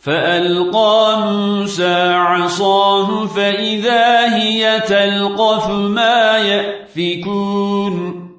فألقى موسى عصاه فإذا هي تلقف ما يأفكون